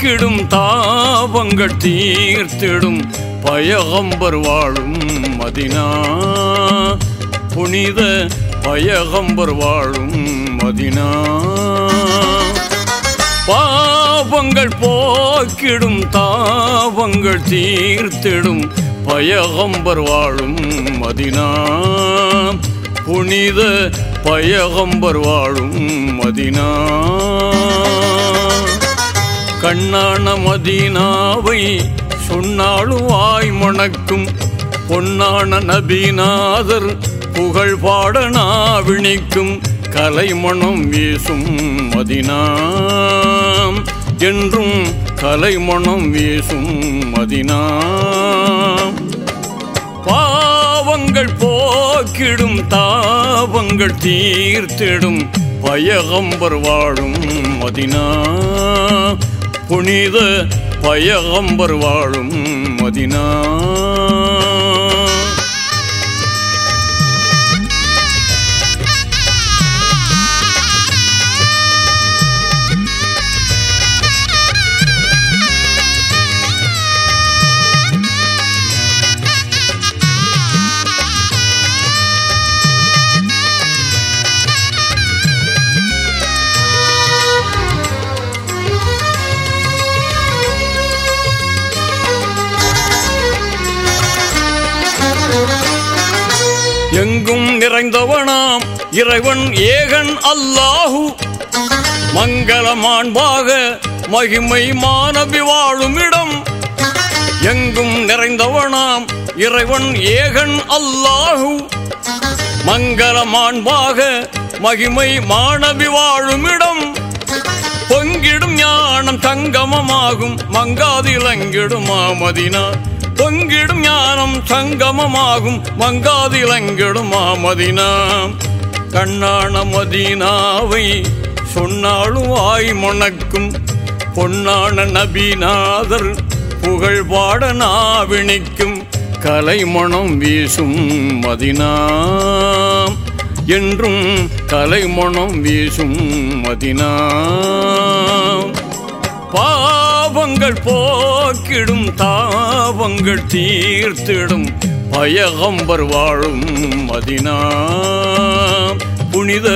நீக்கிடும் தாபங்கள் தீர்த்திடும் பயகம்பர் வாழும் மதினா. புனித பயகம்பர் வாழும் மதினா. பாவங்கள் போக்கிடும் தாவங்கள் தீர்த்திடும் பயகம்பர் வாழும் மதினா. புனித பயகம்பர் வாழும் மதினா. கண்ணான மதீனாவை சொன்னாலும் வாய் மணக்கும் பொன்னான நபீநாதர் புகழ் பாட நாவிணிக்கும் கலைமணம் வீசும் மதினாம் என்றும் கலைமணம் வீசும் மதினாம் பாவங்கள் போக்கிடும் தாபங்கள் தீர்த்திடும் பயகம்பர் வாழும் மதினா. புனித பயகம்பர் வாழும் மதினா. நிறைந்தவனாம் இறைவன் ஏகன் அல்லாஹு. மங்களமாண்பாக மகிமை மாணவி வாழும் இடம். எங்கும் நிறைந்தவனாம். இறைவன் ஏகன் அல்லாஹு. மங்களமாண்பாக மகிமை மாணவி வாழும் இடம். பொங்கிடும் ஞானம் சங்கமமாகும் மங்காதிலங்கிடும் மதினா பொங்கிடும் ஞானம் சங்கமமாகும் மங்காதிலங்கிடும் மாமதினா கண்ணான மதீனாவை சொன்னாலும் ஆய் முணக்கும் பொன்னான நபிநாதர் புகழ் பாட நாவிணிக்கும் கலைமணம் வீசும் மதினா. என்றும் கலைமணம் வீசும் மதினா. பாவங்கள் போ காக்கிடும் தாவங்கள் தீர்த்திடும். பயகம்பர் வாழும் மதினா. புனித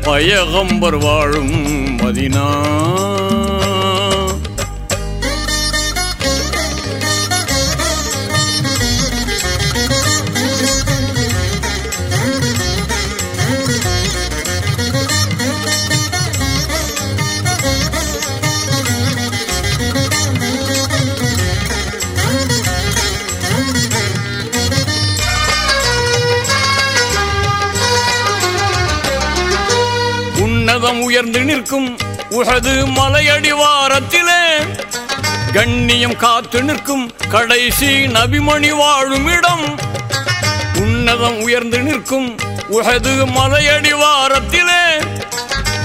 பயகம்பர் வாழும் மதினா. உன்னதம் உயர்ந்து நிற்கும் உகது மலையடிவாரத்திலே கண்ணியம் காத்து நிற்கும் கடைசி நபிமணி வாழும் இடம். உன்னதம் உயர்ந்து நிற்கும் உகது மலையடிவாரத்திலே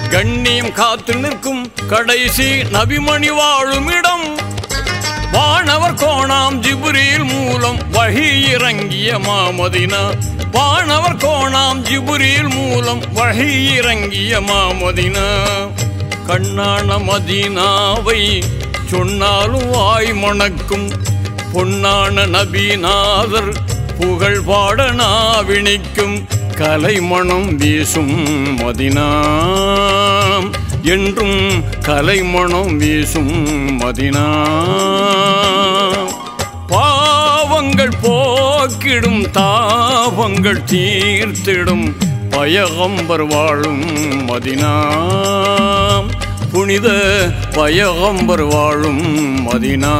கண்ணியம் காத்து நிற்கும் கடைசி நபிமணி வாழும் இடம். வானவர் கோணாம் ஜிபுரி மூலம் வழி இறங்கிய மாமதினா. வானவர் கோணாம் ஜிபுரியில் மூலம் வழி இறங்கிய மாமதினா. கண்ணான மதினாவை சொன்னாலும் வாய் மணக்கும் பொன்னான நபீநாதர் புகழ் பாட நாவிணிக்கும் கலைமணம் வீசும் மதினா. என்றும் கலைமணம் வீசும் மதினா. பாவங்கள் போக்கிடும் தாவங்கள் தீர்த்திடும் பயகம்பர் வாழும் மதினா புனித பயகம்பர் வாழும் மதினா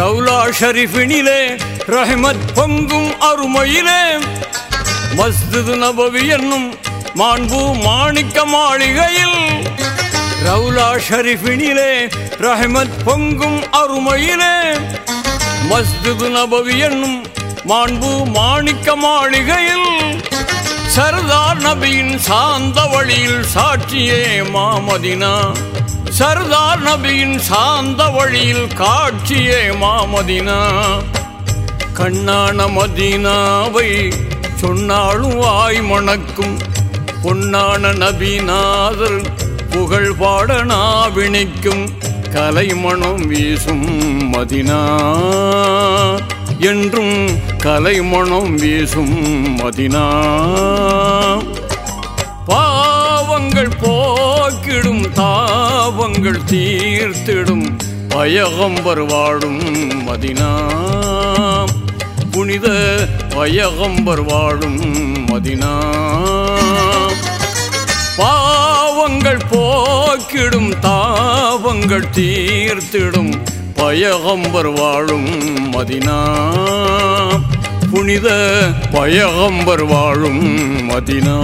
ரவுலா ஷரீஃபினிலே ரஹமத் பொங்கும் அருமையிலே. மஸ்ஜித் நபவி என்னும் மாண்பு மாணிக்க மாளிகையில் ரவுலா ஷரிஃபினிலே ரஹமத் பொங்கும் அருமையிலே. மஸ்ஜிது நபவி என்னும் மாண்பு மாணிக்க மாளிகையில் சர்தார் நபியின் சாந்த வழியில் சாட்சியே மாமதினா. சர்தார் நபியின் சாந்த வழியில் காட்சியே மாமதினா. கண்ணான மதினாவை சொன்னாலும் வாய் மணக்கும் பொன்னான நபிநாதர் புகழ் பாட நாவிணிக்கும் கலைமணம் வீசும் மதினா. என்றும் கலைமணம் வீசும் மதினா. பாவங்கள் போக்கிடும் தான் தாவங்கள் தீர்த்திடும் பயகம்பர் வாழும் மதினா புனித பயகம்பர் வாழும் மதினா பாவங்கள் போக்கிடும் தாவங்கள் தீர்த்திடும் பயகம்பர் வாழும் மதினா புனித பயகம்பர் வாழும் மதினா